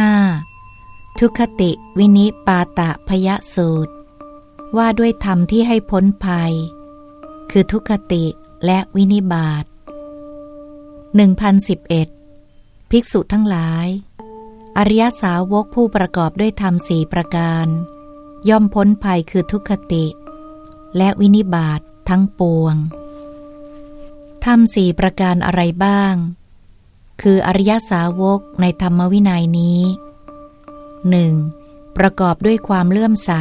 ห้าทุคติวินิปาตะพยสูตร ว่าด้วยธรรมที่ให้พ้นภัย คือทุคติและวินิบาต1011 ภิกษุทั้งหลาย อริยสาวกผู้ประกอบด้วยธรรมสี่ประการ ย่อมพ้นภัยคือทุคติ และวินิบาตทั้งปวงธรรมสี่ประการอะไรบ้าง คืออริยสาวกในธรรมวินัยนี้หนึ่งประกอบด้วยความเลื่อมใส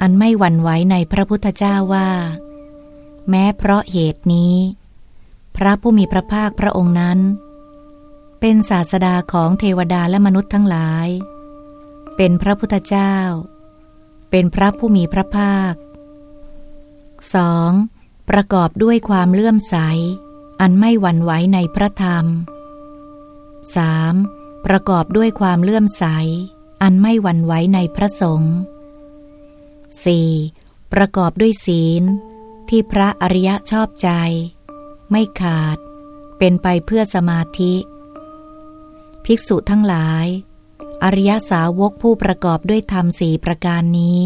อันไม่หวั่นไหวในพระพุทธเจ้าว่า แม้เพราะเหตุนี้ พระผู้มีพระภาคพระองค์นั้น เป็นศาสดาของเทวดาและมนุษย์ทั้งหลาย เป็นพระพุทธเจ้า เป็นพระผู้มีพระภาค 2. ประกอบด้วยความเลื่อมใส อันไม่หวั่นไหวในพระธรรม 3. ประกอบด้วยความเลื่อมใส อันไม่หวั่นไหวในพระสงฆ์ 4. ประกอบด้วยศีล ที่พระอริยะชอบใจ ไม่ขาด เป็นไปเพื่อสมาธิ ภิกษุทั้งหลาย อริยสาวกผู้ประกอบด้วยธรรมสี่ประการนี้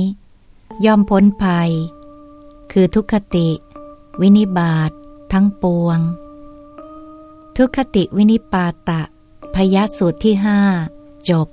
ย่อมพ้นภัย คือทุกขติ วินิบาตทั้งปวง ทุกขติวินิปาตะ พยสูตรที่ห้าจบ